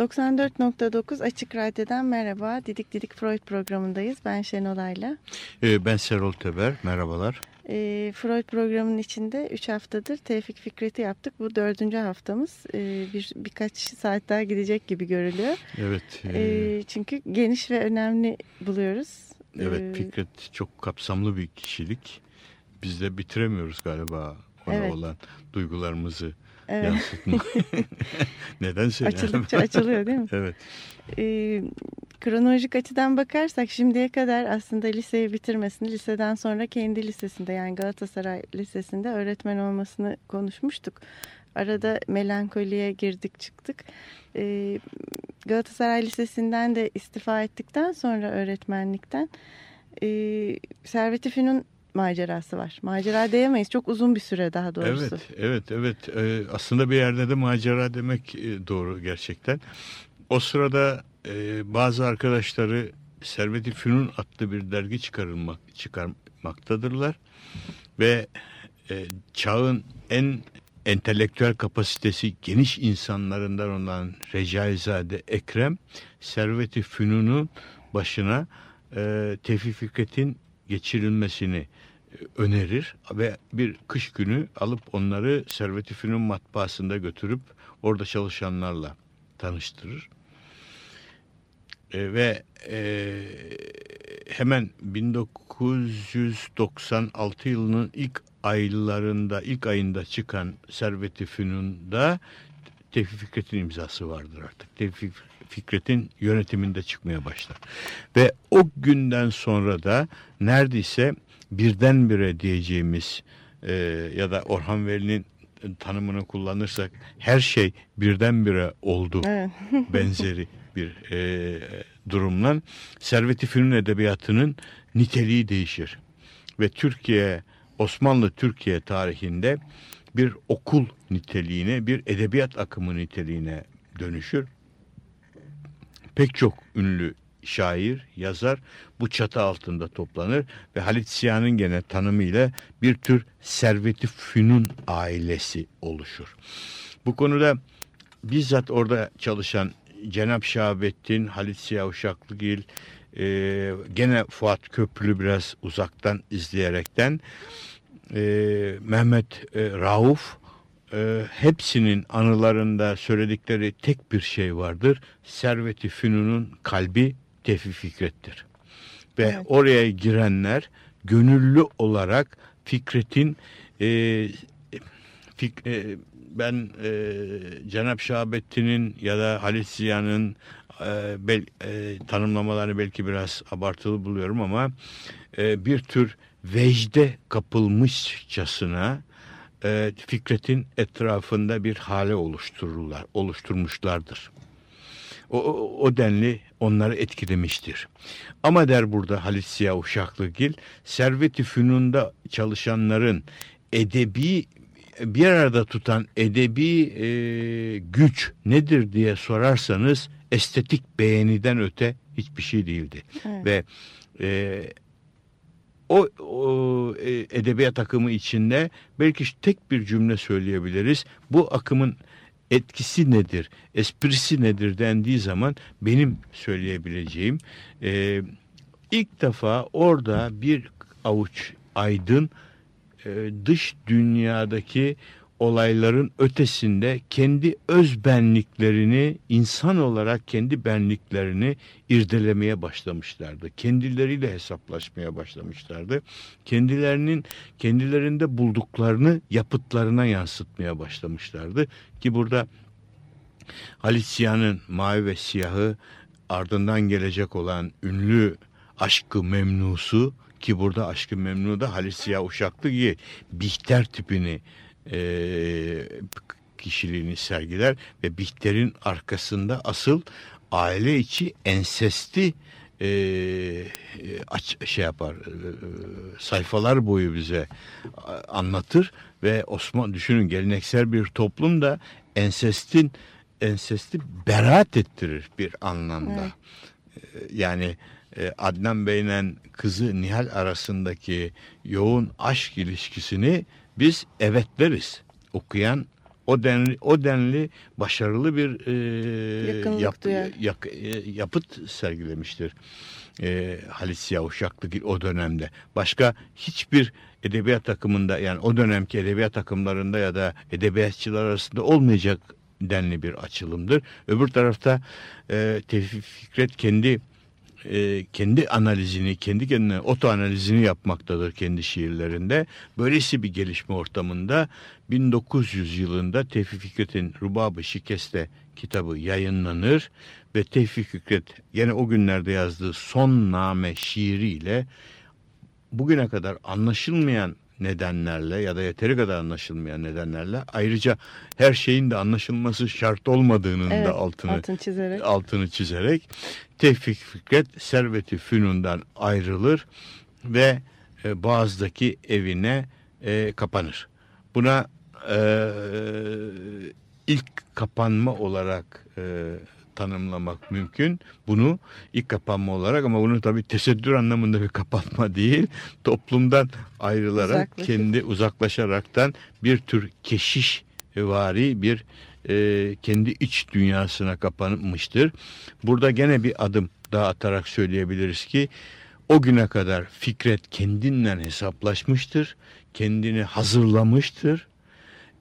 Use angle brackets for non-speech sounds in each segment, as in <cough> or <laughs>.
...94.9 Açık Radyo'dan merhaba. Didik Didik Freud programındayız. Ben Şenol Ayla. Ee, ben Serol Teber. Merhabalar. Ee, Freud programının içinde 3 haftadır Tevfik Fikret'i yaptık. Bu dördüncü haftamız. Ee, bir Birkaç saat daha gidecek gibi görülüyor. Evet. E... Ee, çünkü geniş ve önemli buluyoruz. Evet ee, Fikret çok kapsamlı bir kişilik. Biz de bitiremiyoruz galiba ona evet. olan duygularımızı evet. yansıtma. <laughs> Nedense. Açıldıkça <laughs> açılıyor değil mi? evet. Ee, kronolojik açıdan bakarsak şimdiye kadar aslında liseyi bitirmesini, liseden sonra kendi lisesinde yani Galatasaray Lisesi'nde öğretmen olmasını konuşmuştuk. Arada melankoliye girdik çıktık. Ee, Galatasaray Lisesi'nden de istifa ettikten sonra öğretmenlikten e, Servet-i Fünun macerası var. Macera diyemeyiz. Çok uzun bir süre daha doğrusu. Evet, evet, evet. Ee, aslında bir yerde de macera demek e, doğru gerçekten. O sırada e, bazı arkadaşları Servet-i Fünun adlı bir dergi çıkarılmak çıkarmaktadırlar ve e, çağın en entelektüel kapasitesi geniş insanlarından olan Recaizade Ekrem Servet-i Fünun'un başına e, Tevfik Fikret'in geçirilmesini e, önerir ve bir kış günü alıp onları Servet-i Fünun matbaasında götürüp orada çalışanlarla tanıştırır. E, ve e, hemen 1996 yılının ilk aylarında, ilk ayında çıkan Servet-i Fünun'da Tevfik Fikret'in imzası vardır artık. Tevfik Fikret'in yönetiminde çıkmaya başlar. Ve o günden sonra da neredeyse birdenbire diyeceğimiz e, ya da Orhan Veli'nin tanımını kullanırsak her şey birdenbire oldu evet. <laughs> benzeri bir e, durumla Servet-i Fünun edebiyatının niteliği değişir. Ve Türkiye Osmanlı Türkiye tarihinde bir okul niteliğine, bir edebiyat akımı niteliğine dönüşür. Pek çok ünlü şair, yazar bu çatı altında toplanır ve Halit Siyah'ın gene tanımıyla bir tür serveti fünun ailesi oluşur. Bu konuda bizzat orada çalışan Cenap Şahabettin, Halit Siyah Uşaklıgil, e, gene Fuat Köprülü biraz uzaktan izleyerekten e, Mehmet e, Rauf e, hepsinin anılarında söyledikleri tek bir şey vardır. Serveti Fünun'un kalbi Tevfik Fikret'tir. Ve evet. oraya girenler gönüllü olarak Fikret'in e, fik, e, ben e, Cenap Şahabettin'in ya da Halit Ziya'nın e, bel, e, tanımlamalarını belki biraz abartılı buluyorum ama e, bir tür vecde kapılmışçasına e, Fikret'in etrafında bir hale oluştururlar, oluşturmuşlardır. O, o, o denli onları etkilemiştir. Ama der burada Halit Siyah Uşaklıgil, Servet-i Fünun'da çalışanların edebi bir arada tutan edebi e, güç nedir diye sorarsanız estetik beğeniden öte hiçbir şey değildi. Evet. Ve e, o, o e, edebiyat akımı içinde belki tek bir cümle söyleyebiliriz. Bu akımın etkisi nedir, esprisi nedir dendiği zaman benim söyleyebileceğim e, ilk defa orada bir avuç aydın e, dış dünyadaki olayların ötesinde kendi öz benliklerini, insan olarak kendi benliklerini irdelemeye başlamışlardı. Kendileriyle hesaplaşmaya başlamışlardı. Kendilerinin kendilerinde bulduklarını yapıtlarına yansıtmaya başlamışlardı ki burada Halit Siyah'ın Mavi ve Siyahı ardından gelecek olan ünlü Aşkı Memnusu ki burada Aşkı Memnu'da Halit Siyah Uşaklı gibi Bihter tipini e, kişiliğini sergiler ve Bihter'in arkasında asıl aile içi ensesti e, aç, şey yapar e, sayfalar boyu bize anlatır ve Osman düşünün geleneksel bir toplumda ensestin ensesti beraat ettirir bir anlamda. Evet. Yani e, Adnan Bey'le kızı Nihal arasındaki yoğun aşk ilişkisini biz evet deriz. Okuyan o denli o denli başarılı bir e, yap, yak, e, yapıt sergilemiştir. E, Halit Siyah o dönemde. Başka hiçbir edebiyat takımında yani o dönemki edebiyat takımlarında ya da edebiyatçılar arasında olmayacak denli bir açılımdır. Öbür tarafta e, Tevfik Fikret kendi e, kendi analizini, kendi kendine oto analizini yapmaktadır kendi şiirlerinde. Böylesi bir gelişme ortamında 1900 yılında Tevfik Fikret'in Rubab-ı Şikeste kitabı yayınlanır ve Tevfik Fikret yine o günlerde yazdığı son name şiiriyle bugüne kadar anlaşılmayan nedenlerle ya da yeteri kadar anlaşılmayan nedenlerle ayrıca her şeyin de anlaşılması şart olmadığının evet, da altını altını çizerek. altını çizerek Tevfik Fikret Serveti Fünun'dan ayrılır ve e, Boğaz'daki evine e, kapanır. Buna e, ilk kapanma olarak e, tanımlamak mümkün. Bunu ilk kapanma olarak ama bunu tabii tesettür anlamında bir kapanma değil. Toplumdan ayrılarak Uzaklaşır. kendi uzaklaşaraktan bir tür keşiş vari bir e, kendi iç dünyasına kapanmıştır. Burada gene bir adım daha atarak söyleyebiliriz ki o güne kadar Fikret kendinden hesaplaşmıştır, kendini hazırlamıştır.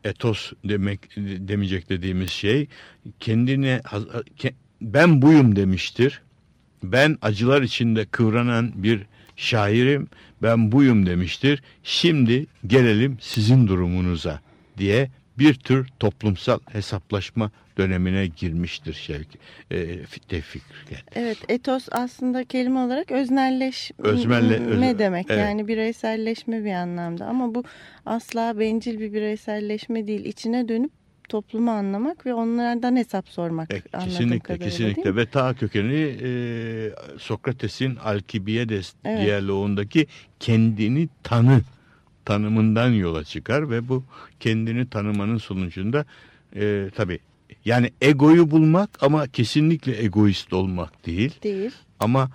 Etos demek demeyecek dediğimiz şey kendine ben buyum demiştir. Ben acılar içinde kıvranan bir şairim, ben buyum demiştir. Şimdi gelelim sizin durumunuza diye bir tür toplumsal hesaplaşma dönemine girmiştir Şevki e, Tevfik Evet etos aslında kelime olarak öznelleşme Özmelle, öz, demek evet. yani bireyselleşme bir anlamda ama bu asla bencil bir bireyselleşme değil içine dönüp toplumu anlamak ve onlardan hesap sormak. E, kesinlikle kesinlikle ve ta kökeni e, Sokrates'in Alkibiades evet. diyaloğundaki kendini tanı tanımından yola çıkar ve bu kendini tanımanın sonucunda e, tabii yani egoyu bulmak ama kesinlikle egoist olmak değil. Değil. Ama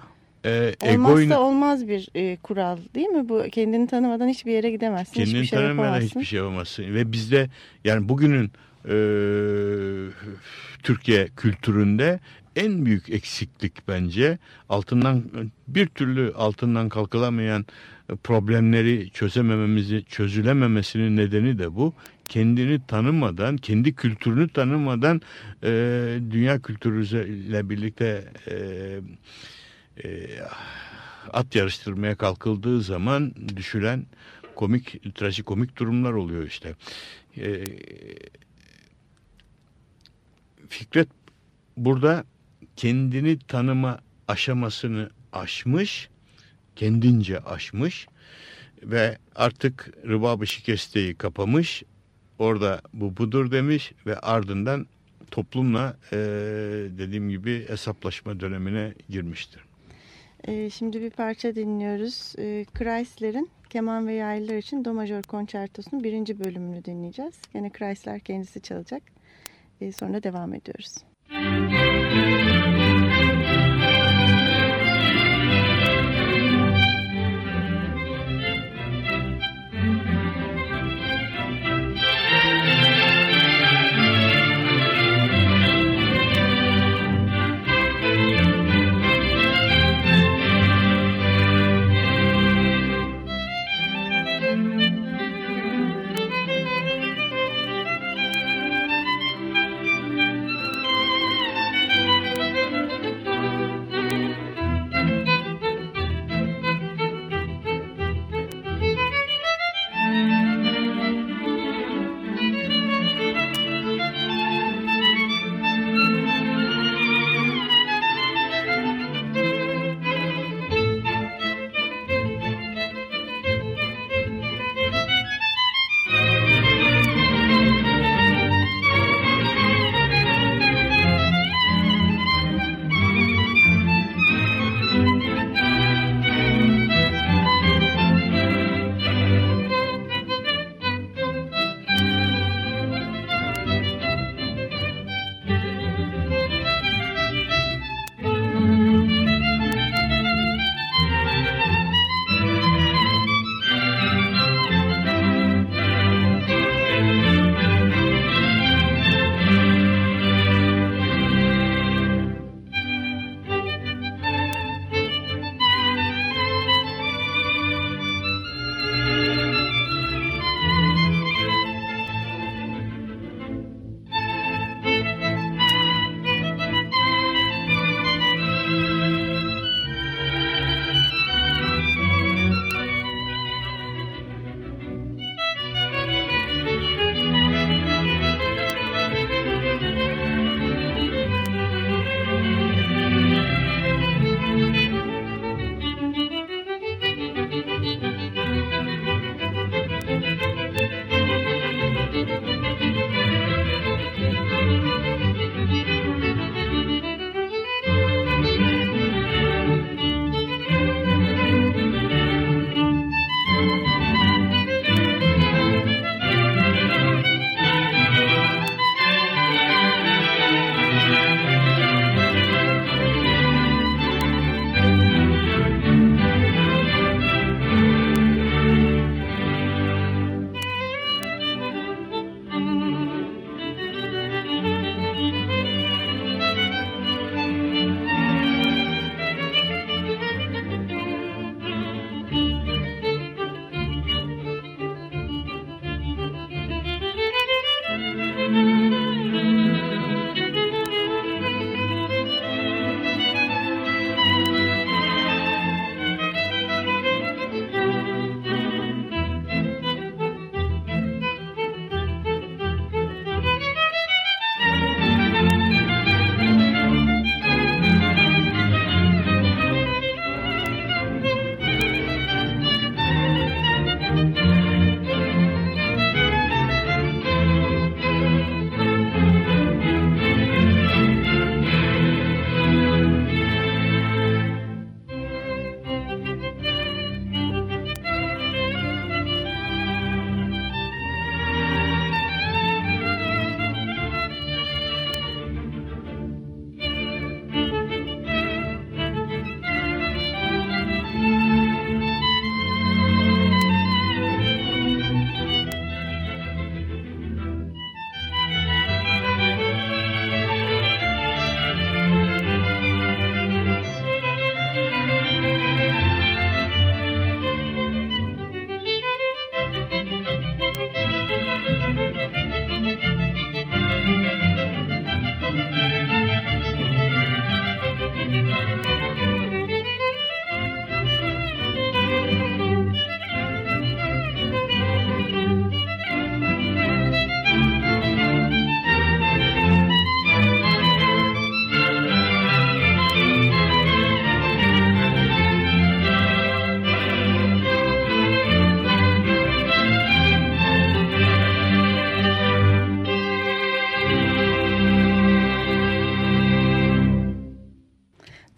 e, Olmazsa olmaz bir e, kural değil mi? Bu kendini tanımadan hiçbir yere gidemezsin. Kendini hiçbir şey tanımadan hiçbir şey yapamazsın. Ve bizde yani bugünün e, Türkiye kültüründe en büyük eksiklik bence altından bir türlü altından kalkılamayan problemleri çözemememizi çözülememesinin nedeni de bu. Kendini tanımadan, kendi kültürünü tanımadan e, dünya kültürüyle birlikte e, e, at yarıştırmaya kalkıldığı zaman düşülen komik, trajikomik durumlar oluyor işte. E, Fikret burada kendini tanıma aşamasını aşmış kendince aşmış ve artık rıbabı şikesteyi kapamış. Orada bu budur demiş ve ardından toplumla e, dediğim gibi hesaplaşma dönemine girmiştir. E, şimdi bir parça dinliyoruz. E, Chrysler'in keman ve yaylılar için Do majör konçertosunun birinci bölümünü dinleyeceğiz. Yine Chrysler kendisi çalacak. E, sonra devam ediyoruz. Müzik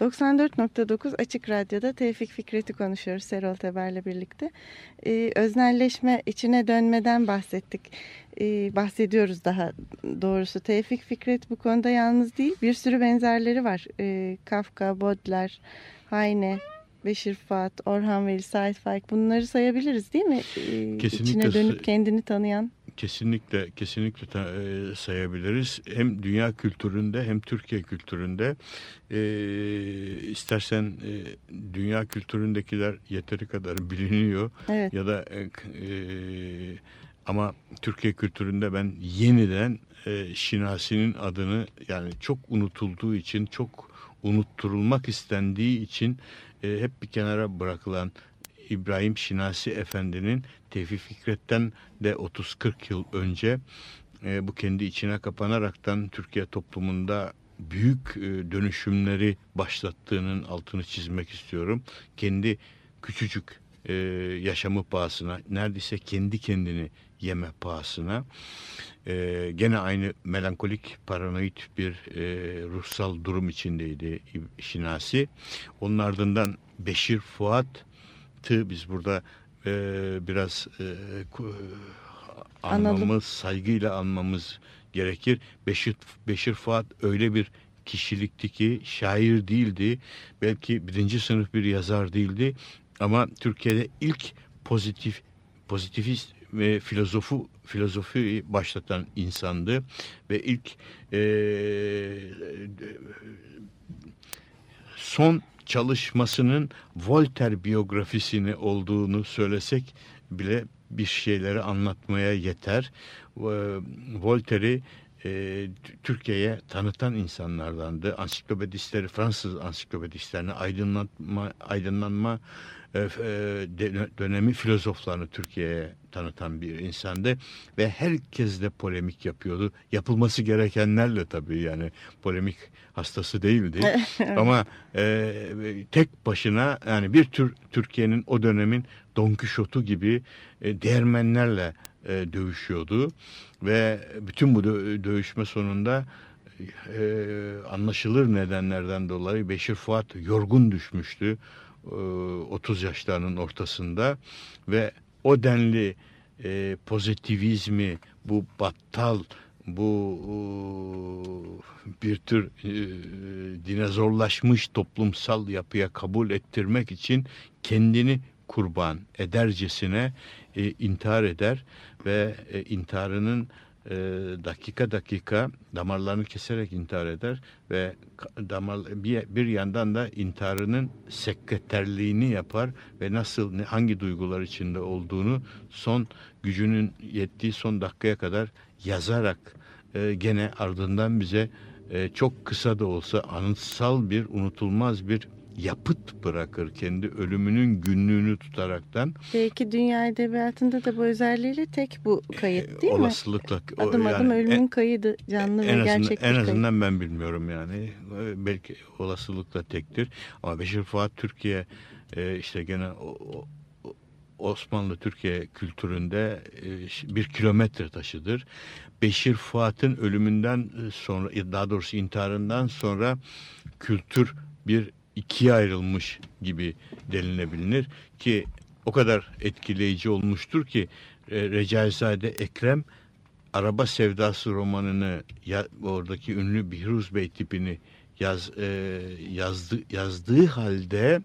94.9 Açık Radyo'da Tevfik Fikret'i konuşuyoruz Serol Teber'le birlikte. Ee, öznelleşme, içine dönmeden bahsettik. Ee, bahsediyoruz daha doğrusu. Tevfik Fikret bu konuda yalnız değil. Bir sürü benzerleri var. Ee, Kafka, Baudelaire, Heine, Beşir Fuat, Orhan Veli, Sait Faik bunları sayabiliriz değil mi? Ee, Kesinlikle İçine dönüp kendini tanıyan. Kesinlikle kesinlikle e, sayabiliriz. Hem dünya kültüründe hem Türkiye kültüründe e, istersen e, dünya kültüründekiler yeteri kadar biliniyor Evet. ya da e, e, ama Türkiye kültüründe ben yeniden e, Şinasi'nin adını yani çok unutulduğu için çok unutturulmak istendiği için e, hep bir kenara bırakılan İbrahim Şinasi Efendi'nin Tevfik Fikret'ten de 30-40 yıl önce e, bu kendi içine kapanaraktan Türkiye toplumunda büyük e, dönüşümleri başlattığının altını çizmek istiyorum. Kendi küçücük e, yaşamı pahasına, neredeyse kendi kendini yeme pahasına e, gene aynı melankolik paranoid bir e, ruhsal durum içindeydi Şinasi. Onun ardından Beşir Fuat'ı biz burada e, biraz e, Analım. anmamız, saygıyla anmamız gerekir. Beşir, Beşir Fuat öyle bir kişilikti ki şair değildi. Belki birinci sınıf bir yazar değildi. Ama Türkiye'de ilk pozitif pozitivist ve filozofu filozofi başlatan insandı ve ilk e, son çalışmasının Voltaire biyografisini olduğunu söylesek bile bir şeyleri anlatmaya yeter. Ee, Voltaire'i e, Türkiye'ye tanıtan insanlardandı. Ansiklopedistleri, Fransız ansiklopedistlerini aydınlatma, aydınlanma dönemi filozoflarını Türkiye'ye tanıtan bir insandı ve herkesle polemik yapıyordu. Yapılması gerekenlerle tabii yani polemik hastası değildi. <laughs> Ama e, tek başına yani bir tür Türkiye'nin o dönemin Don Quixote'u gibi e, değermenlerle e, dövüşüyordu ve bütün bu dö- dövüşme sonunda e, anlaşılır nedenlerden dolayı Beşir Fuat yorgun düşmüştü e, 30 yaşlarının ortasında ve o denli e, pozitivizmi bu battal bu e, bir tür e, dinozorlaşmış toplumsal yapıya kabul ettirmek için kendini kurban edercesine e, intihar eder ve e, intiharının e, dakika dakika damarlarını keserek intihar eder ve damar bir, bir yandan da intiharının sekreterliğini yapar ve nasıl ne, hangi duygular içinde olduğunu son gücünün yettiği son dakikaya kadar yazarak e, gene ardından bize e, çok kısa da olsa anıtsal bir unutulmaz bir yapıt bırakır kendi ölümünün günlüğünü tutaraktan Belki dünya edebiyatında da bu özelliğiyle tek bu kayıt değil mi? olasılıkla o Adım adım yani ölümün kaydı canlı en ve azından, gerçek en kayıt. azından ben bilmiyorum yani E, belki olasılıkla tektir ama Beşir Fuat Türkiye e, işte gene o, o- o- Osmanlı Türkiye kültüründe e, bir kilometre taşıdır. Beşir Fuat'ın ölümünden e, sonra daha doğrusu intiharından sonra kültür bir ikiye ayrılmış gibi denilebilir ki o kadar etkileyici olmuştur ki e, Recaizade Ekrem Araba Sevdası romanını ya, oradaki ünlü Bihruz Bey tipini yaz, e, yazdı, yazdığı halde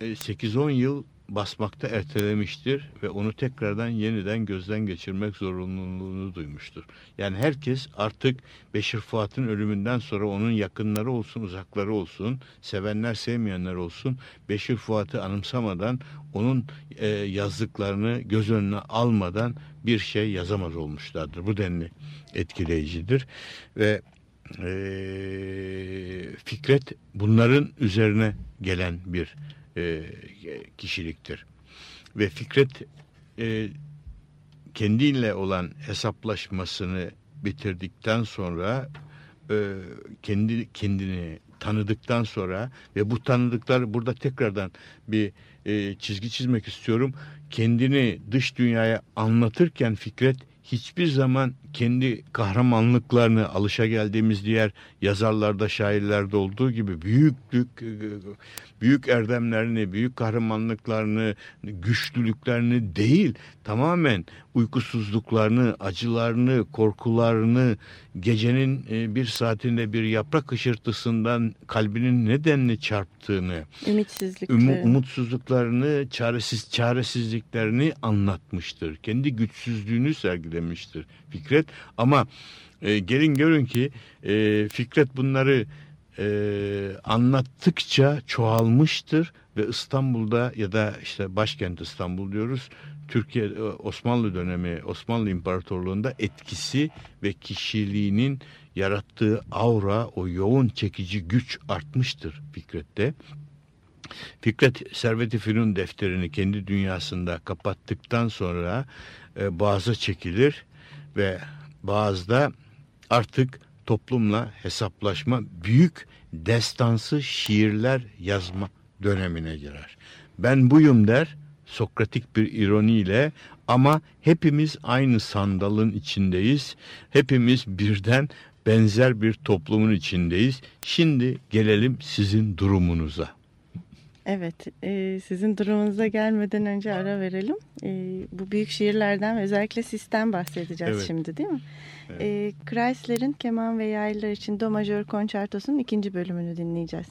e, 8-10 yıl basmakta ertelemiştir ve onu tekrardan yeniden gözden geçirmek zorunluluğunu duymuştur. Yani herkes artık Beşir Fuat'ın ölümünden sonra onun yakınları olsun, uzakları olsun, sevenler sevmeyenler olsun Beşir Fuat'ı anımsamadan onun e, yazdıklarını göz önüne almadan bir şey yazamaz olmuşlardır. Bu denli etkileyicidir ve e, Fikret bunların üzerine gelen bir e, kişiliktir. Ve Fikret e, kendiyle olan hesaplaşmasını bitirdikten sonra e, kendi kendini tanıdıktan sonra ve bu tanıdıklar burada tekrardan bir e, çizgi çizmek istiyorum. Kendini dış dünyaya anlatırken Fikret hiçbir zaman kendi kahramanlıklarını alışa geldiğimiz diğer yazarlarda, şairlerde olduğu gibi büyüklük, büyük erdemlerini, büyük kahramanlıklarını, güçlülüklerini değil, tamamen uykusuzluklarını, acılarını, korkularını, gecenin e, bir saatinde bir yaprak hışırtısından kalbinin nedenli çarptığını, ümitsizliklerini, um, umutsuzluklarını, çaresiz çaresizliklerini anlatmıştır. Kendi güçsüzlüğünü sergilemiştir Fikret. Ama e, gelin görün ki e, Fikret bunları e, anlattıkça çoğalmıştır ve İstanbul'da ya da işte başkent İstanbul diyoruz. Türkiye e, Osmanlı dönemi Osmanlı İmparatorluğu'nda etkisi ve kişiliğinin yarattığı aura o yoğun çekici güç artmıştır Fikret'te. Fikret Servet-i Fünun defterini kendi dünyasında kapattıktan sonra e, bazı çekilir ve bazıda artık toplumla hesaplaşma büyük destansı şiirler yazma dönemine girer. Ben buyum der Sokratik bir ironiyle ama hepimiz aynı sandalın içindeyiz. Hepimiz birden benzer bir toplumun içindeyiz. Şimdi gelelim sizin durumunuza. Evet, e, sizin durumunuza gelmeden önce ara verelim. E, bu büyük şiirlerden özellikle sistem bahsedeceğiz evet. şimdi değil mi? Evet. E, Chrysler'in keman ve yaylılar için Do majör konçertosunun ikinci bölümünü dinleyeceğiz.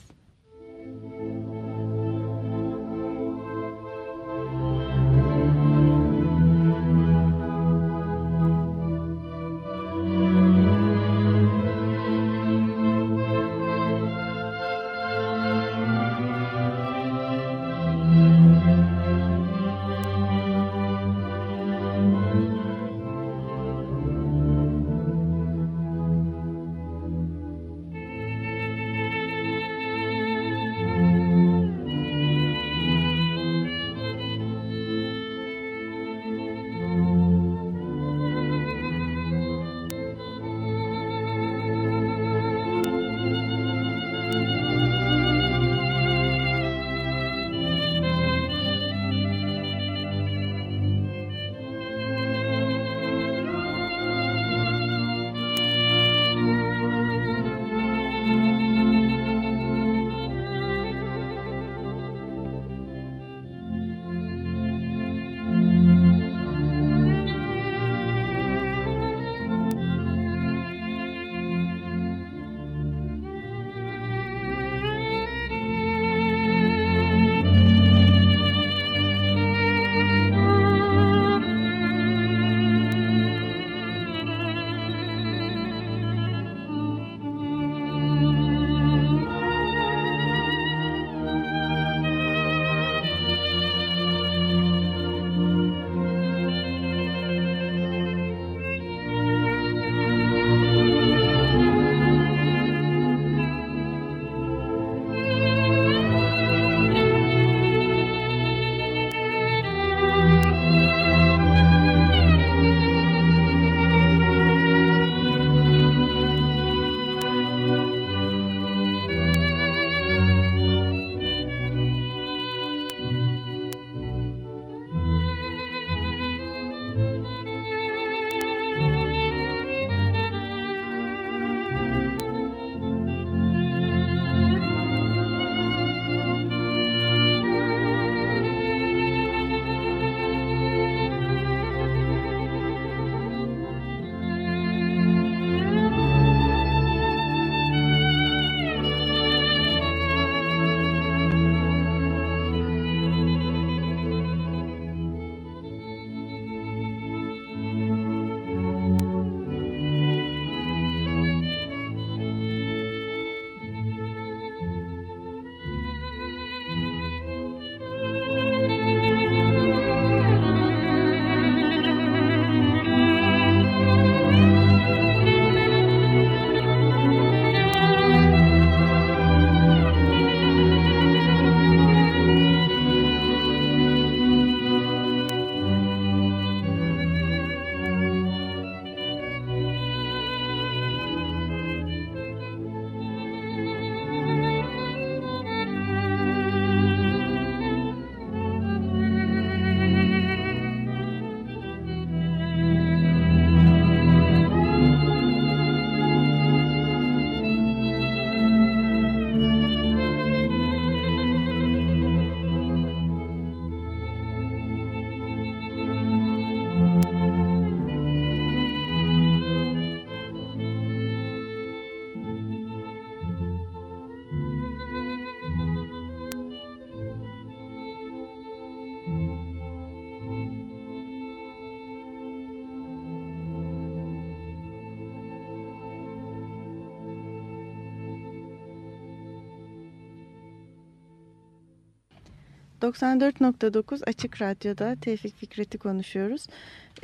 94.9 Açık Radyo'da Tevfik Fikret'i konuşuyoruz.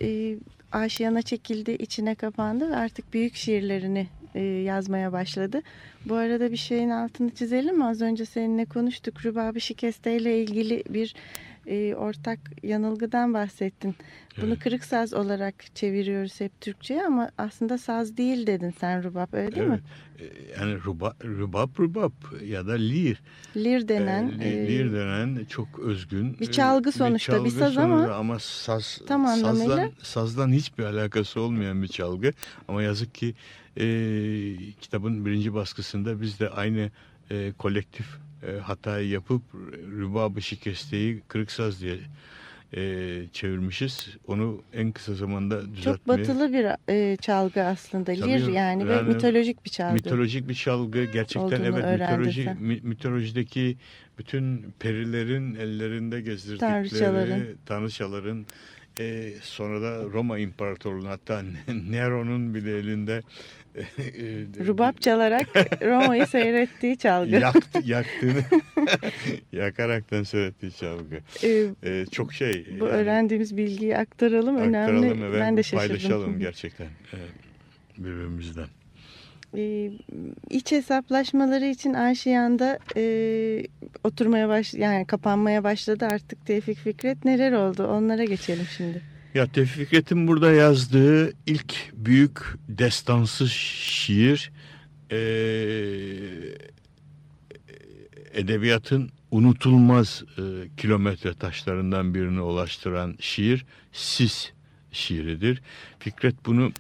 Ee, Aşiyana çekildi, içine kapandı ve artık büyük şiirlerini e, yazmaya başladı. Bu arada bir şeyin altını çizelim mi? Az önce seninle konuştuk. Rübabi Şikeste ile ilgili bir e, ortak yanılgıdan bahsettin. Bunu Evet. kırık saz olarak çeviriyoruz hep Türkçe'ye ama aslında saz değil dedin sen rubab öyle değil mi? Evet. E, Yani ruba, rubab rubab ya da lir. Lir denen E, li- e, lir denen çok özgün. bir çalgı sonuçta, bir saz ama ama saz, tam anlamıyla- sazdan, sazdan hiçbir alakası olmayan bir çalgı. Ama yazık ki e, kitabın birinci baskısında biz de aynı e, kolektif e, hatayı yapıp rübab-ı şikesteyi kırık saz diye e, çevirmişiz. Onu en kısa zamanda düzeltmeye... çok batılı bir e, çalgı aslında. Tabii, Lir yani, ve yani mitolojik bir çalgı. Mitolojik bir çalgı gerçekten evet mitoloji mi- mitolojideki bütün perilerin ellerinde gezdirdikleri Tanrıçaların. tanrıçaların e, sonra da Roma İmparatorluğu'nun hatta <laughs> Nero'nun bile elinde e, Rubab çalarak <laughs> Roma'yı seyrettiği çalgı. yaktı, yaktığını <laughs> yakaraktan söylettiği çalgı. E, E, çok şey bu yani öğrendiğimiz bilgiyi aktaralım. Önemli. aktaralım ve ben de şaşırdım. paylaşalım gerçekten e, birbirimizden. e, iç hesaplaşmaları için Aşiyan'da e, oturmaya baş yani kapanmaya başladı artık Tevfik Fikret neler oldu onlara geçelim şimdi. Ya Tevfik Fikret'in burada yazdığı ilk büyük destansı şiir eee, edebiyatın unutulmaz eee, kilometre taşlarından birine ulaştıran şiir Sis şiiridir. Fikret bunu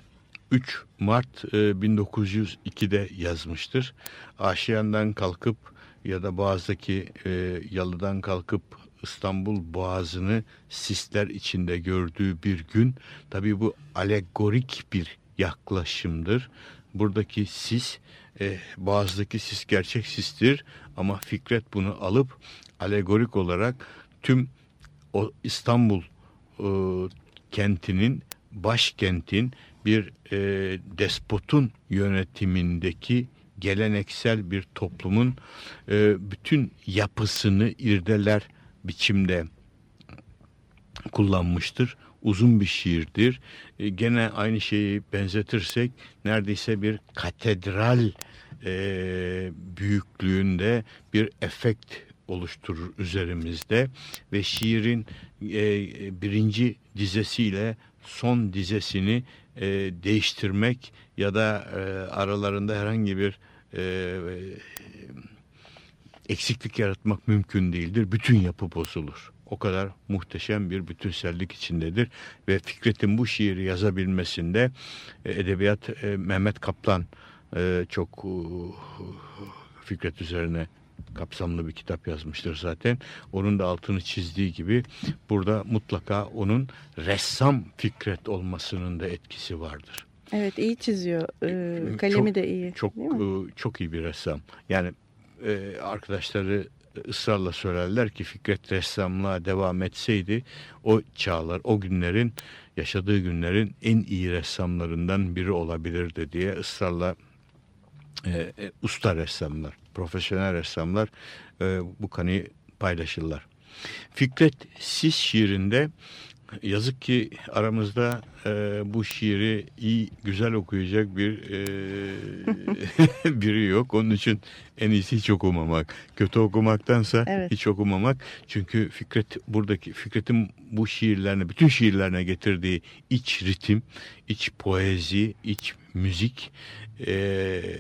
3 Mart eee, 1902'de yazmıştır. Aşiyan'dan kalkıp ya da Boğaz'daki eee, yalıdan kalkıp İstanbul Boğazı'nı sisler içinde gördüğü bir gün tabii bu alegorik bir yaklaşımdır. Buradaki sis e, Boğaz'daki sis gerçek sistir ama Fikret bunu alıp alegorik olarak tüm o İstanbul e, kentinin başkentin bir e, despotun yönetimindeki geleneksel bir toplumun e, bütün yapısını irdeler biçimde kullanmıştır. Uzun bir şiirdir. E, gene aynı şeyi benzetirsek neredeyse bir katedral e, büyüklüğünde bir efekt oluşturur üzerimizde ve şiirin e, birinci dizesiyle son dizesini e, değiştirmek ya da e, aralarında herhangi bir e, eksiklik yaratmak mümkün değildir. Bütün yapı bozulur. O kadar muhteşem bir bütünsellik içindedir ve Fikret'in bu şiiri yazabilmesinde e, edebiyat e, Mehmet Kaplan e, çok Fikret üzerine kapsamlı bir kitap yazmıştır zaten. Onun da altını çizdiği gibi burada mutlaka onun ressam Fikret olmasının da etkisi vardır. Evet iyi çiziyor. Ee, kalemi Çok- de iyi. Çok çok iyi bir ressam. Yani e, arkadaşları ısrarla söylerler ki Fikret ressamlığa devam etseydi o çağlar, o günlerin yaşadığı günlerin en iyi ressamlarından biri olabilirdi diye ısrarla e, e, usta ressamlar, profesyonel ressamlar e, bu kanıyı paylaşırlar. Fikret Sis şiirinde yazık ki aramızda e, bu şiiri iyi, güzel okuyacak bir e, <laughs> biri yok. Onun için en iyisi hiç okumamak. Kötü okumaktansa Evet. hiç okumamak. Çünkü Fikret buradaki Fikret'in bu şiirlerine, bütün şiirlerine getirdiği iç ritim, iç poezi, iç müzik e,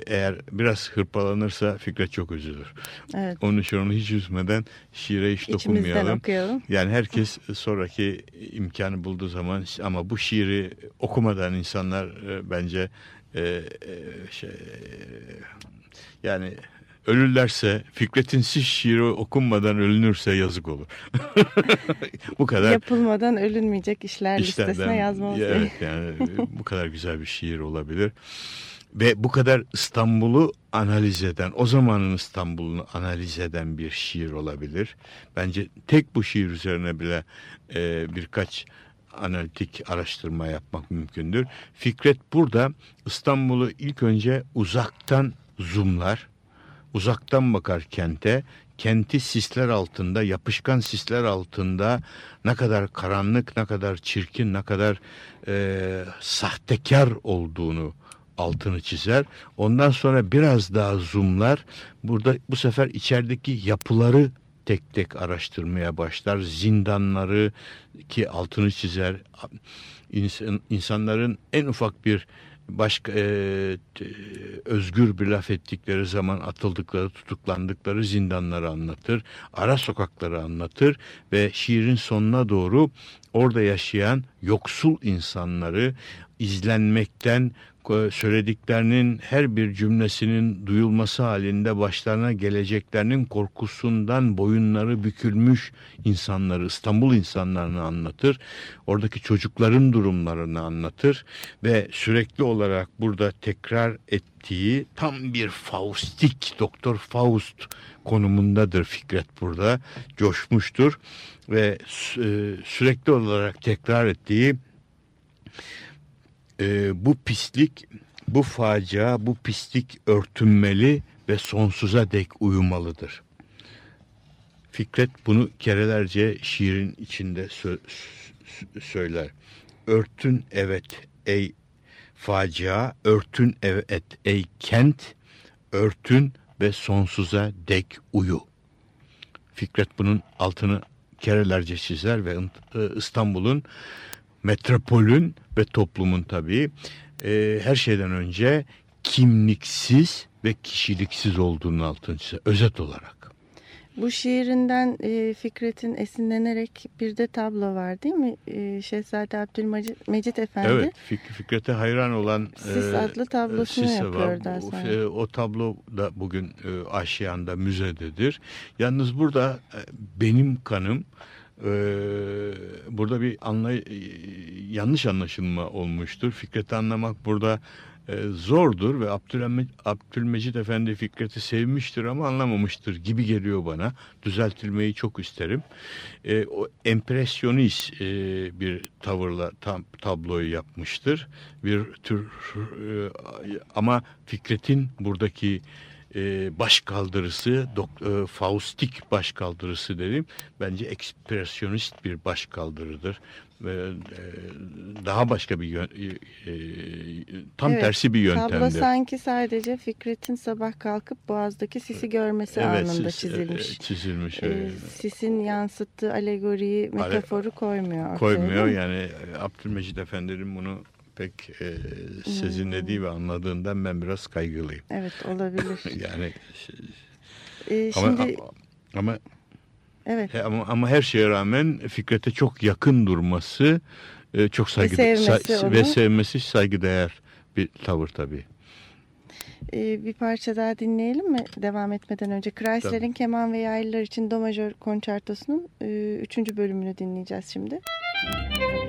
eğer biraz hırpalanırsa Fikret çok üzülür. Evet. Onun için onu hiç üzmeden şiire hiç İçimizden dokunmayalım. okuyalım. Yani herkes sonraki imkanı bulduğu zaman ama bu şiiri okumadan insanlar e, bence e, e, şey, yani ölürlerse Fikret'in Sis şiiri okunmadan ölünürse yazık olur. <laughs> bu kadar Yapılmadan ölünmeyecek işler listesine yazmamız evet yani bu kadar güzel bir şiir olabilir. Ve bu kadar İstanbul'u analiz eden, o zamanın İstanbul'unu analiz eden bir şiir olabilir. Bence tek bu şiir üzerine bile e, birkaç analitik araştırma yapmak mümkündür. Fikret burada İstanbul'u ilk önce uzaktan zoomlar, uzaktan bakar kente, kenti sisler altında, yapışkan sisler altında ne kadar karanlık, ne kadar çirkin, ne kadar e, sahtekar olduğunu altını çizer. Ondan sonra biraz daha zoomlar. Burada bu sefer içerideki yapıları tek tek araştırmaya başlar. Zindanları ki altını çizer. İnsan, insanların en ufak bir başka e, özgür bir laf ettikleri zaman atıldıkları, tutuklandıkları zindanları anlatır. Ara sokakları anlatır ve şiirin sonuna doğru orada yaşayan yoksul insanları izlenmekten söylediklerinin her bir cümlesinin duyulması halinde başlarına geleceklerinin korkusundan boyunları bükülmüş insanları, İstanbul insanlarını anlatır. Oradaki çocukların durumlarını anlatır ve sürekli olarak burada tekrar ettiği tam bir Faustik, Doktor Faust konumundadır Fikret burada. Coşmuştur ve e, sürekli olarak tekrar ettiği e, bu pislik, bu facia, bu pislik örtünmeli ve sonsuza dek uyumalıdır. Fikret bunu kerelerce şiirin içinde sö söyler. Örtün evet ey facia, örtün evet ey kent, örtün ve sonsuza dek uyu. Fikret bunun altını kerelerce çizer ve e, İstanbul'un metropolün ve toplumun tabii e, her şeyden önce kimliksiz ve kişiliksiz olduğunu altını çizer, özet olarak. Bu şiirinden e, Fikret'in esinlenerek bir de tablo var değil mi? E, Şehzade Abdülmecit Efendi. Evet Fik Fikret'e hayran olan Sis e, adlı tablosunu Sis yapıyor daha sonra. E, o tablo da bugün e, Aşiyan'da müzededir. Yalnız burada e, benim kanım burada bir anlay yanlış anlaşılma olmuştur. Fikret'i anlamak burada e, zordur ve Abdülhamid, Abdülmecid Efendi Fikret'i sevmiştir ama anlamamıştır gibi geliyor bana. Düzeltilmeyi çok isterim. E, o empresyonist e, bir tavırla tam, tabloyu yapmıştır. Bir tür e, ama Fikret'in buradaki e, baş kaldırısı, dok, e, faustik baş kaldırısı dedim. Bence ekspresyonist bir baş kaldırıdır. Ve e, daha başka bir yön, e, tam evet, tersi bir yöntemdir. Tablo sanki sadece Fikret'in sabah kalkıp Boğaz'daki sisi görmesi evet, anında sis, çizilmiş. E, çizilmiş. E, sisin yansıttığı alegoriyi, metaforu koymuyor. Ortaya, koymuyor yani Abdülmecid Efendi'nin bunu pek e, sezinlediği hmm. ve anladığından ben biraz kaygılıyım. Evet olabilir. <laughs> yani ee, ama, şimdi... ama, ama Evet. Ama, ama her şeye rağmen Fikret'e çok yakın durması e, çok saygı ve sevmesi, sa ve sevmesi saygıdeğer bir tavır tabii. Ee, bir parça daha dinleyelim mi devam etmeden önce? Chrysler'in keman ve yaylılar için do majör konçertosunun e, üçüncü bölümünü dinleyeceğiz şimdi. Müzik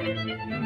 Música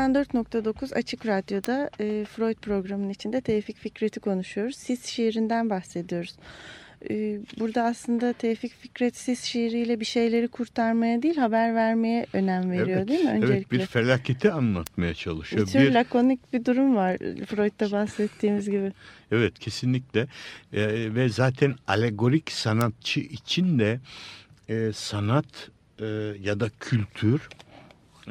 94.9 Açık Radyo'da e, Freud programının içinde Tevfik Fikret'i konuşuyoruz. Sis şiirinden bahsediyoruz. E, burada aslında Tevfik Fikret Sis şiiriyle bir şeyleri kurtarmaya değil haber vermeye önem veriyor evet, değil mi? Öncelikle. Evet bir felaketi anlatmaya çalışıyor. Bir tür bir, lakonik bir durum var Freud'da bahsettiğimiz gibi. <laughs> Evet kesinlikle e, ve zaten alegorik sanatçı için de e, sanat e, ya da kültür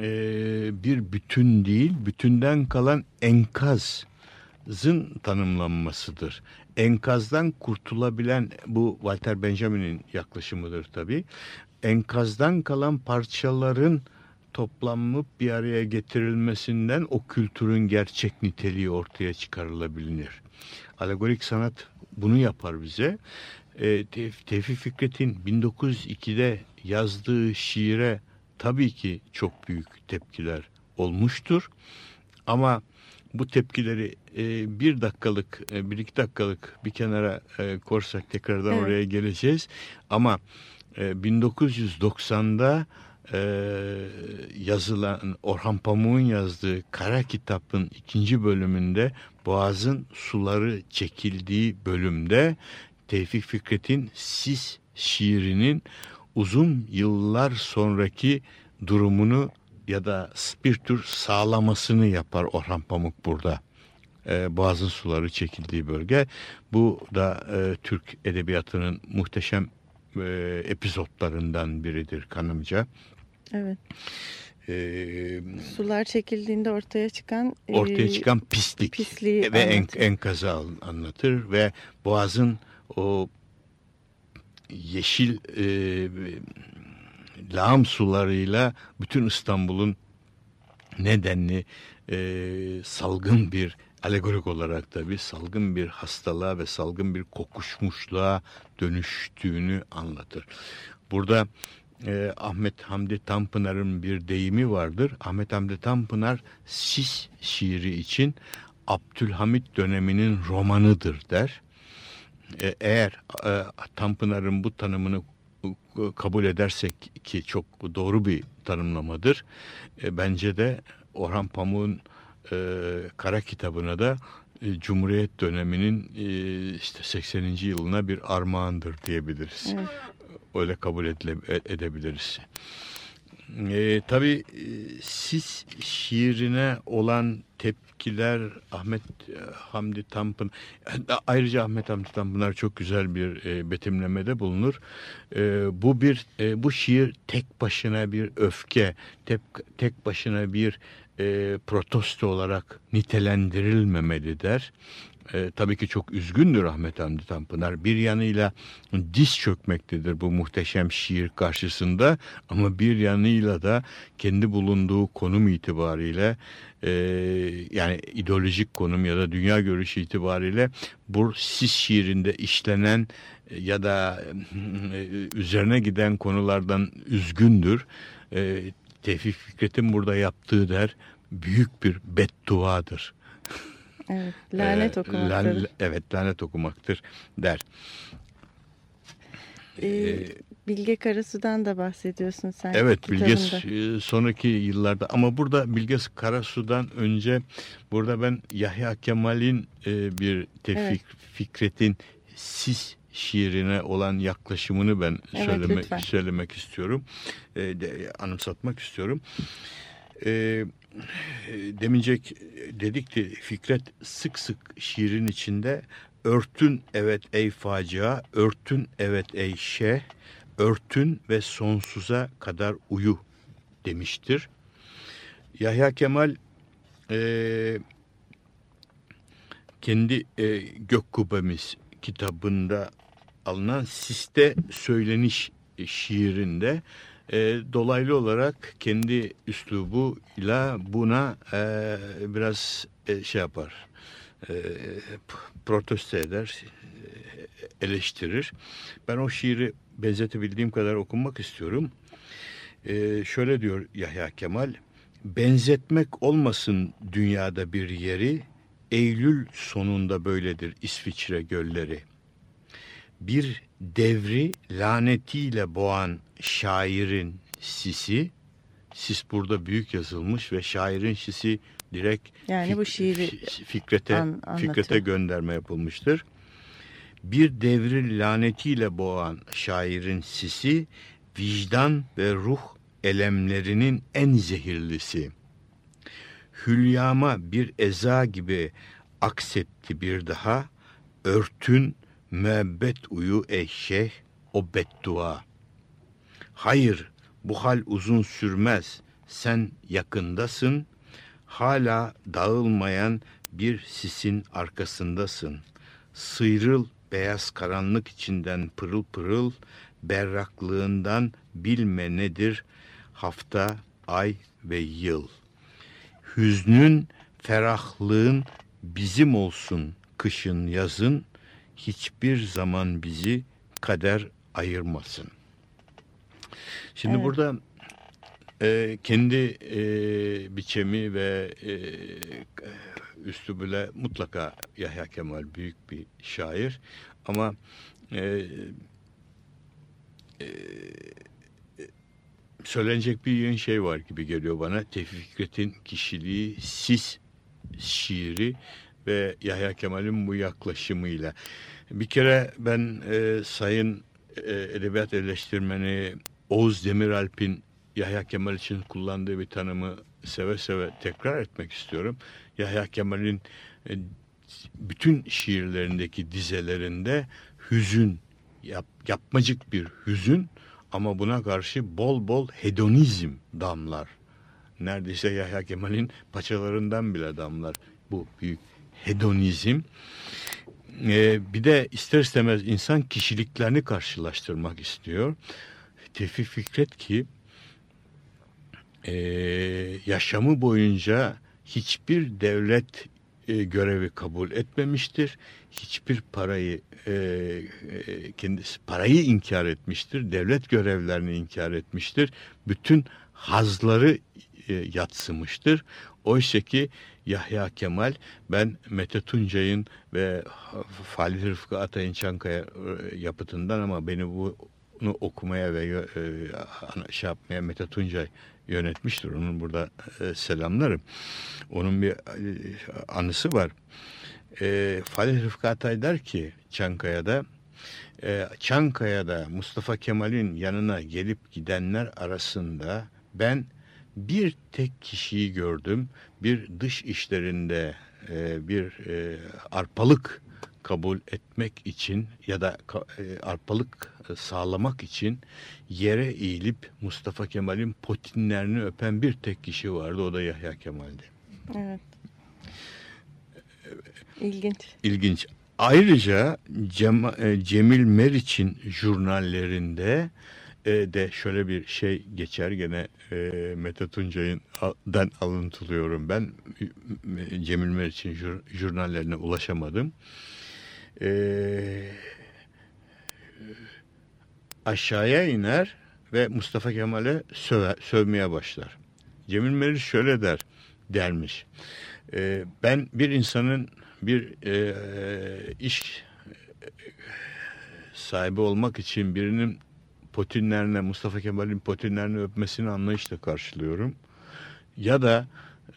e, bir bütün değil, bütünden kalan enkazın tanımlanmasıdır. Enkazdan kurtulabilen, bu Walter Benjamin'in yaklaşımıdır tabii. Enkazdan kalan parçaların toplanıp bir araya getirilmesinden o kültürün gerçek niteliği ortaya çıkarılabilir. Alegorik sanat bunu yapar bize. E, Tevfik Fikret'in 1902'de yazdığı şiire tabii ki çok büyük tepkiler olmuştur. Ama bu tepkileri e, bir dakikalık, e, bir iki dakikalık bir kenara e, korsak tekrardan evet. oraya geleceğiz. Ama e, 1990'da e, yazılan Orhan Pamuk'un yazdığı Kara Kitap'ın ikinci bölümünde Boğaz'ın suları çekildiği bölümde Tevfik Fikret'in Sis şiirinin uzun yıllar sonraki durumunu ya da bir tür sağlamasını yapar Orhan Pamuk burada. Ee, Boğaz'ın suları çekildiği bölge. Bu da e, Türk edebiyatının muhteşem e, epizotlarından biridir kanımca. Evet. Ee, Sular çekildiğinde ortaya çıkan ortaya e, çıkan pislik pisliği ve en, enkazı anlatır ve Boğaz'ın o yeşil e, lağım sularıyla bütün İstanbul'un nedenli e, salgın bir alegorik olarak da bir salgın bir hastalığa ve salgın bir kokuşmuşluğa dönüştüğünü anlatır. Burada e, Ahmet Hamdi Tanpınar'ın bir deyimi vardır. Ahmet Hamdi Tanpınar Sis şiiri için Abdülhamit döneminin romanıdır der. E, eğer e, Tanpınar'ın bu tanımını kabul edersek ki çok doğru bir tanımlamadır. E, bence de Orhan Pamuk'un e, Kara kitabına da e, Cumhuriyet döneminin e, işte 80. yılına bir armağandır diyebiliriz. Evet. Öyle kabul edile, e, edebiliriz. E, tabii e, siz şiirine olan tepkiler Ahmet e, Hamdi Tanpın ayrıca Ahmet Hamdi Tanpınar çok güzel bir e, betimlemede bulunur. E, bu bir e, bu şiir tek başına bir öfke, tek, tek başına bir e, protesto olarak nitelendirilmemeli der e, tabii ki çok üzgündür Ahmet Hamdi Tanpınar. Bir yanıyla diz çökmektedir bu muhteşem şiir karşısında ama bir yanıyla da kendi bulunduğu konum itibariyle e, yani ideolojik konum ya da dünya görüşü itibariyle bu sis şiirinde işlenen e, ya da e, üzerine giden konulardan üzgündür. E, Tevfik Fikret'in burada yaptığı der büyük bir bedduadır. Evet, lanet ee, okumaktır. Lan, evet, lanet okumaktır der. Ee, ee, Bilge Karasu'dan da bahsediyorsun sen. Evet, kitabında. Bilge e, sonraki yıllarda ama burada Bilge Karasu'dan önce burada ben Yahya Kemal'in e, bir Tevfik evet. Fikret'in Sis şiirine olan yaklaşımını ben evet, söyleme, söylemek istiyorum. E, de, anımsatmak istiyorum. E, demincek dedik ki Fikret sık sık şiirin içinde örtün evet ey facia, örtün evet ey şeh, örtün ve sonsuza kadar uyu demiştir. Yahya Kemal e, kendi e, Gök Kubbemiz kitabında alınan Siste Söyleniş şiirinde e, dolaylı olarak kendi üslubuyla buna e, biraz e, şey yapar, e, protesto eder, e, eleştirir. Ben o şiiri benzetebildiğim kadar okunmak istiyorum. E, şöyle diyor Yahya Kemal, benzetmek olmasın dünyada bir yeri, Eylül sonunda böyledir İsviçre gölleri bir devri lanetiyle boğan şairin sisi sis burada büyük yazılmış ve şairin şisi direkt Yani bu şiiri Fi- Fikret'e an-. Fikret'e gönderme yapılmıştır. Bir devri lanetiyle boğan şairin sisi vicdan ve ruh elemlerinin en zehirlisi. Hülyama bir eza gibi aksetti bir daha. Örtün müebbet uyu ey şeyh o beddua. Hayır bu hal uzun sürmez. Sen yakındasın. Hala dağılmayan bir sisin arkasındasın. Sıyrıl beyaz karanlık içinden pırıl pırıl, berraklığından bilme nedir hafta, ay ve yıl. Hüznün, ferahlığın bizim olsun kışın yazın, hiçbir zaman bizi kader ayırmasın. Şimdi Evet. burada e, kendi e, biçemi ve e, üslubuyla mutlaka Yahya Kemal büyük bir şair ama e, e, söylenecek bir şey var gibi geliyor bana. Tevfik Fikret'in kişiliği, sis şiiri ve Yahya Kemal'in bu yaklaşımıyla. Bir kere ben e, Sayın e, Edebiyat Eleştirmeni Oğuz Demiralp'in Yahya Kemal için kullandığı bir tanımı seve seve tekrar etmek istiyorum. Yahya Kemal'in e, bütün şiirlerindeki dizelerinde hüzün, yap, yapmacık bir hüzün ama buna karşı bol bol hedonizm damlar. Neredeyse Yahya Kemal'in paçalarından bile damlar bu büyük hedonizm. Ee, bir de ister istemez insan kişiliklerini karşılaştırmak istiyor. Tevfik Fikret ki e, yaşamı boyunca hiçbir devlet e, görevi kabul etmemiştir. Hiçbir parayı e, e, kendisi parayı inkar etmiştir. Devlet görevlerini inkar etmiştir. Bütün hazları e, yatsımıştır. Oysa ki Yahya Kemal ben Mete Tuncay'ın ve Falih Rıfkı Atay'ın Çankaya e, yapıtından ama beni bunu okumaya ve e, şey yapmaya Mete Tuncay yönetmiştir. Onun burada e, selamlarım. Onun bir anısı var. E, Rıfkı Atay der ki Çankaya'da Çankaya'da Mustafa Kemal'in yanına gelip gidenler arasında ben bir tek kişiyi gördüm. Bir dış işlerinde e, bir e, arpalık kabul etmek için ya da e, arpalık sağlamak için yere eğilip Mustafa Kemal'in potinlerini öpen bir tek kişi vardı. O da Yahya Kemal'di. Evet. İlginç. İlginç. Ayrıca Cem, e, Cemil Meriç'in jurnallerinde e, de şöyle bir şey geçer gene e, Mete Tuncay'dan alıntılıyorum ben e, Cemil Meriç'in jur, jurnallerine ulaşamadım. E, aşağıya iner ve Mustafa Kemal'e söve, sövmeye başlar. Cemil Meriç şöyle der dermiş. E, ben bir insanın bir e, iş sahibi olmak için birinin potinlerine Mustafa Kemal'in potinlerini öpmesini anlayışla karşılıyorum. Ya da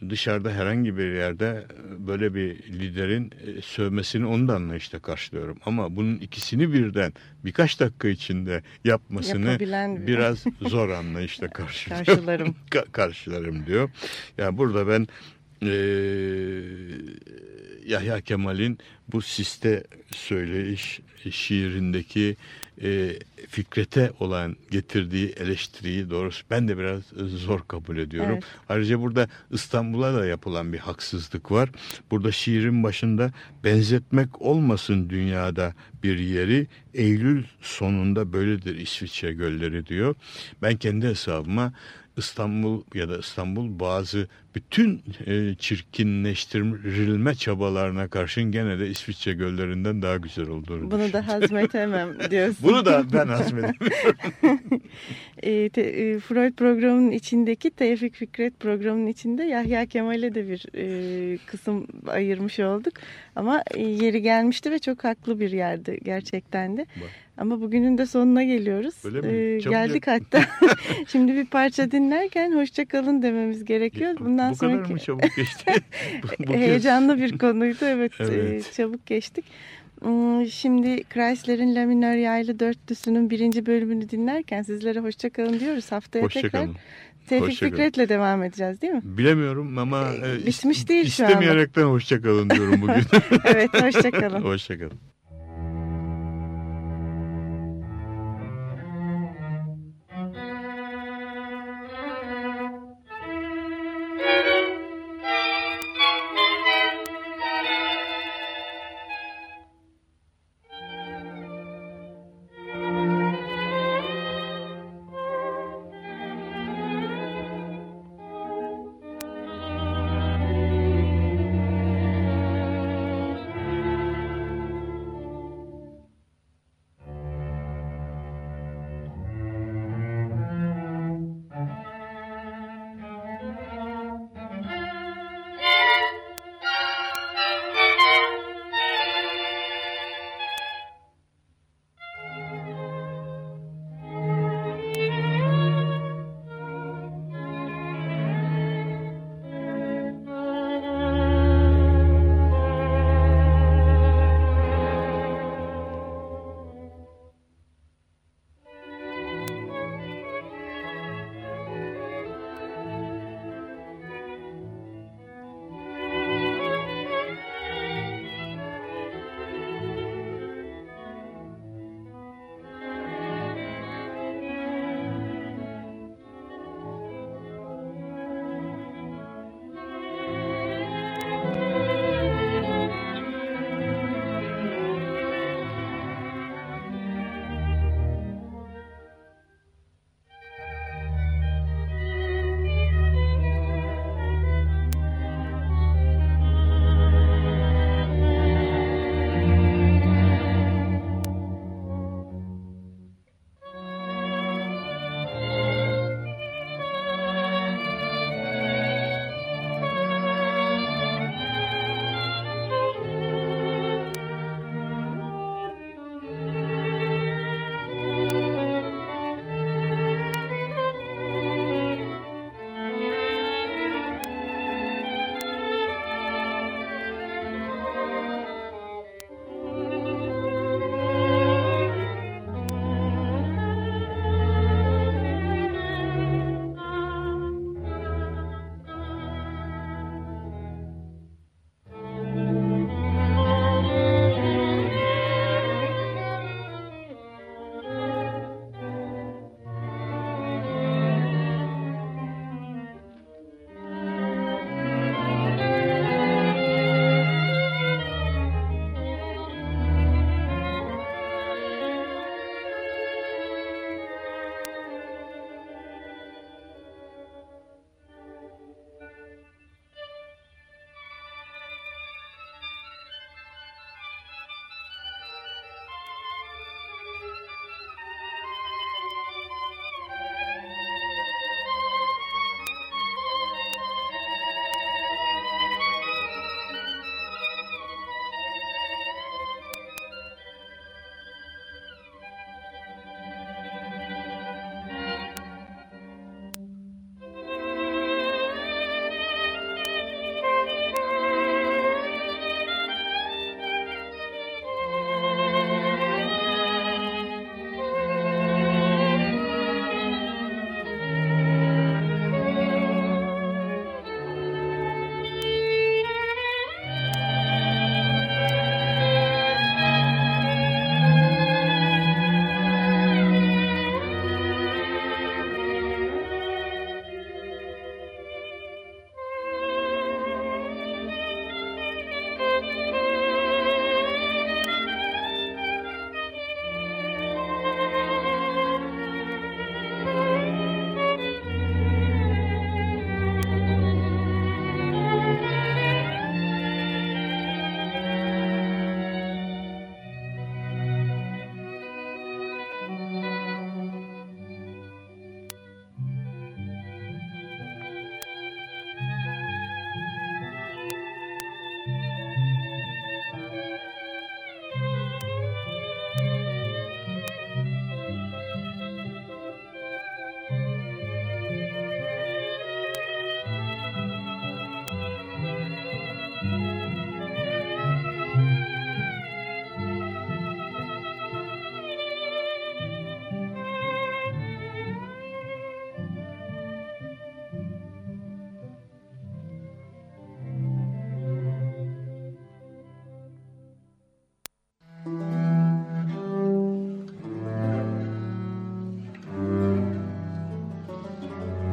dışarıda herhangi bir yerde böyle bir liderin sövmesini onu da anlayışla karşılıyorum. Ama bunun ikisini birden birkaç dakika içinde yapmasını biraz zor <laughs> anlayışla karşılıyorum. Karşılarım. <laughs> Karşılarım diyor. Yani burada ben e, Yahya Kemal'in bu siste söyleyiş şiirindeki e, Fikret'e olan getirdiği eleştiriyi doğrusu ben de biraz zor kabul ediyorum. Evet. Ayrıca burada İstanbul'a da yapılan bir haksızlık var. Burada şiirin başında benzetmek olmasın dünyada bir yeri Eylül sonunda böyledir İsviçre gölleri diyor. Ben kendi hesabıma İstanbul ya da İstanbul bazı bütün e, çirkinleştirilme çabalarına karşın gene de İsviçre göllerinden daha güzel olduğunu Bunu da hazmetemem <laughs> diyorsun. Bunu da ben hazmedemiyorum. <laughs> e, te, e, Freud programının içindeki Tevfik Fikret programının içinde Yahya Kemal'e de bir e, kısım ayırmış olduk. Ama e, yeri gelmişti ve çok haklı bir yerdi gerçekten de. Bak. Ama bugünün de sonuna geliyoruz. Öyle mi? E, Çabuk geldik hatta. <laughs> Şimdi bir parça dinlerken hoşça kalın dememiz gerekiyor. Bundan Bu kadar sonraki mı çabuk geçti? <laughs> Kez- heyecanlı bir konuydu. Evet, <laughs> Evet. e, çabuk geçtik. Hmm, Şimdi Chrysler'in La Minör Yaylı Dörtlüsü'nün birinci bölümünü dinlerken sizlere hoşça kalın diyoruz. Haftaya Hoşça tekrar kalın. Tevfik Hoşça kalın. Fikret'le devam edeceğiz değil mi? Bilemiyorum ama E, bitmiş değil şu anda. İstemeyerekten hoşça kalın diyorum bugün. <laughs> evet, hoşça kalın.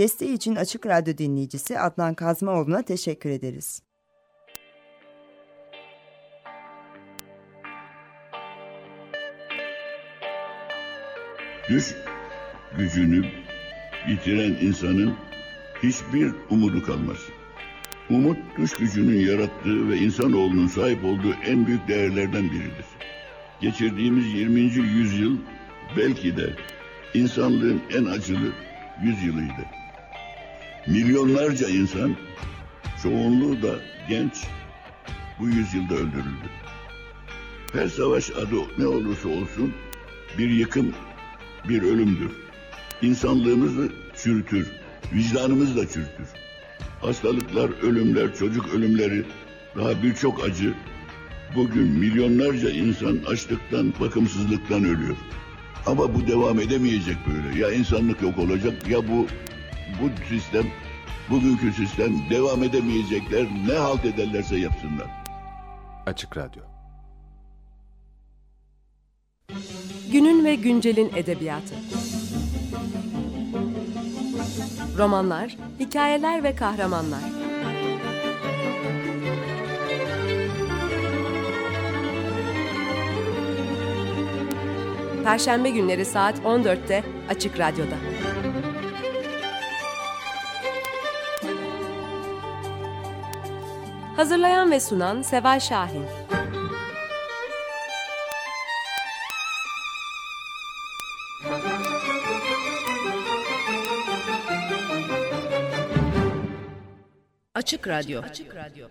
Desteği için Açık Radyo dinleyicisi Adnan Kazmaoğlu'na teşekkür ederiz. Düş gücünü yitiren insanın hiçbir umudu kalmaz. Umut düş gücünün yarattığı ve insanoğlunun sahip olduğu en büyük değerlerden biridir. Geçirdiğimiz 20. yüzyıl belki de insanlığın en acılı yüzyılıydı. Milyonlarca insan, çoğunluğu da genç, bu yüzyılda öldürüldü. Her savaş adı ne olursa olsun bir yıkım, bir ölümdür. İnsanlığımızı çürütür, vicdanımızı da çürütür. Hastalıklar, ölümler, çocuk ölümleri, daha birçok acı. Bugün milyonlarca insan açlıktan, bakımsızlıktan ölüyor. Ama bu devam edemeyecek böyle. Ya insanlık yok olacak ya bu bu sistem, bugünkü sistem devam edemeyecekler. Ne halt ederlerse yapsınlar. Açık Radyo Günün ve güncelin edebiyatı. Romanlar, hikayeler ve kahramanlar. Perşembe günleri saat 14'te Açık Radyo'da. Hazırlayan ve sunan Seval Şahin. Açık Radyo. Açık Radyo.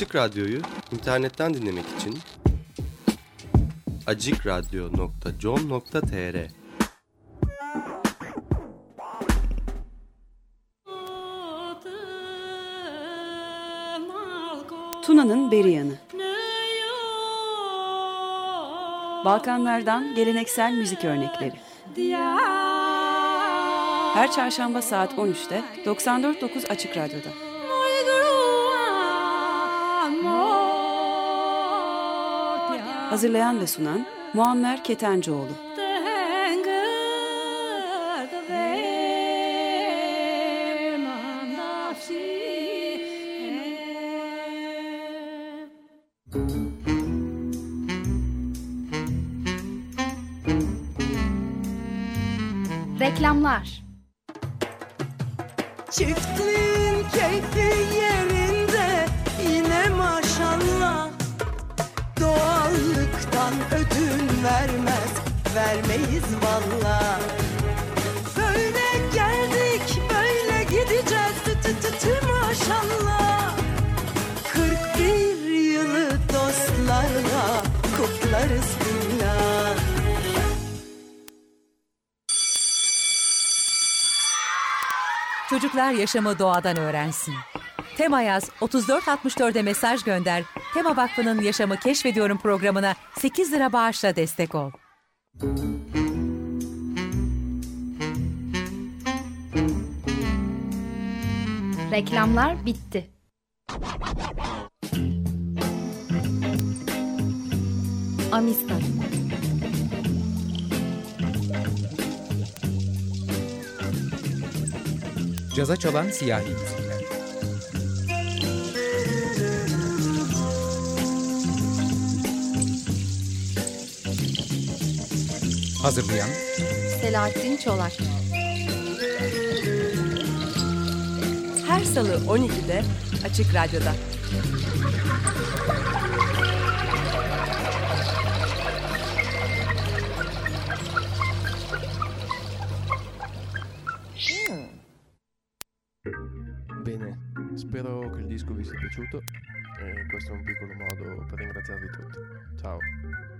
Açık Radyo'yu internetten dinlemek için acikradyo.com.tr Tuna'nın beri yanı. Balkanlardan geleneksel müzik örnekleri. Her çarşamba saat 13'te 94.9 Açık Radyo'da. Hazırlayan ve sunan Muammer Ketencoğlu. Reklamlar Çocuklar yaşamı doğadan öğrensin. Tema yaz 3464'e mesaj gönder. Tema Vakfı'nın Yaşamı Keşfediyorum programına 8 lira bağışla destek ol. Reklamlar bitti. Amistat. Caza çalan siyahi müzikler. Hazırlayan Selahattin Çolak. Her salı 12'de Açık Radyo'da. Natal.